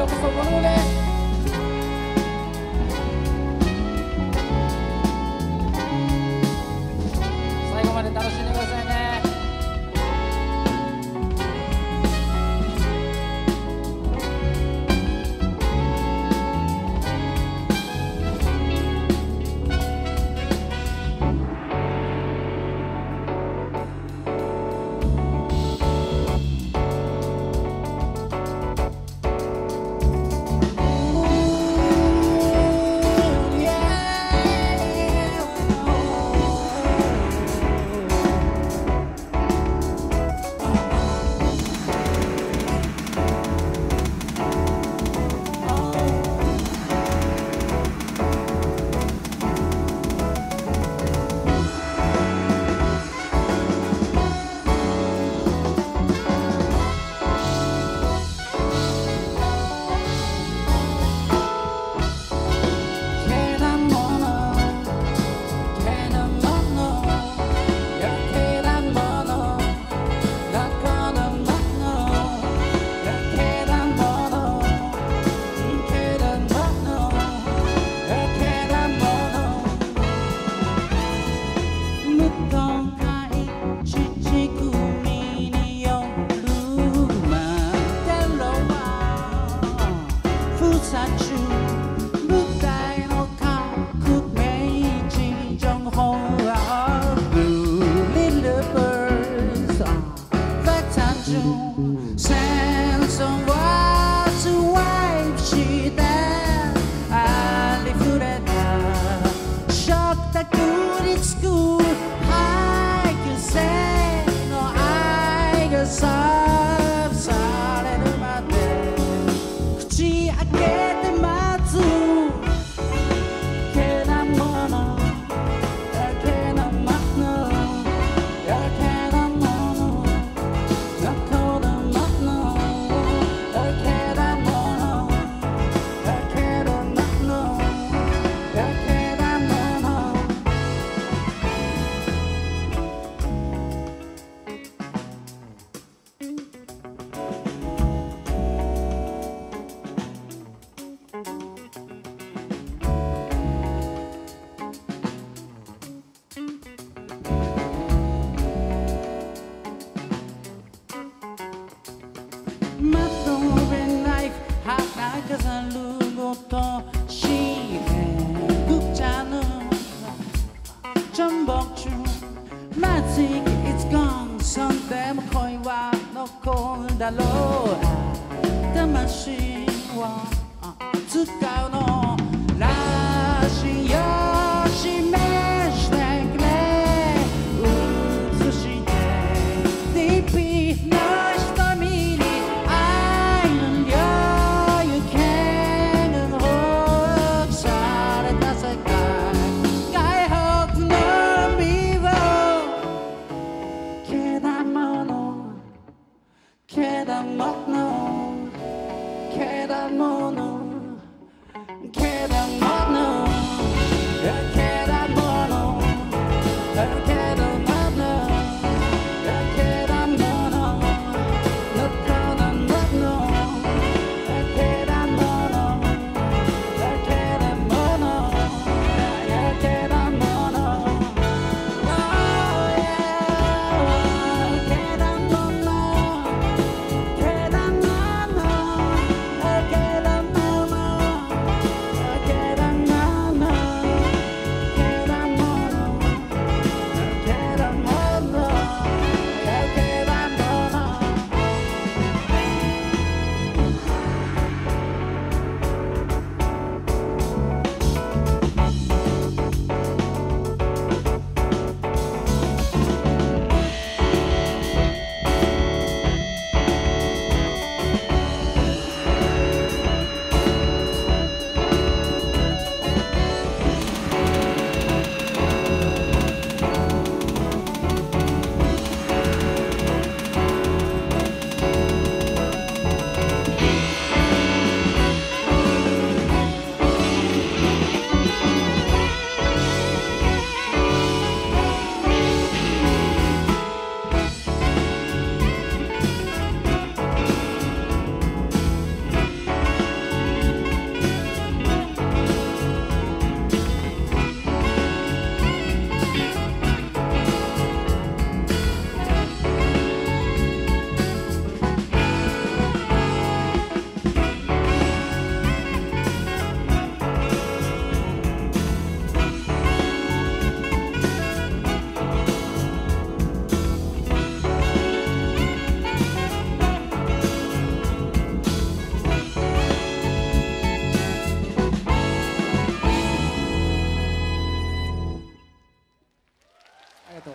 I'm not no I choose. Chagas alugou top matno, kedan mono, kedan mono. がとう。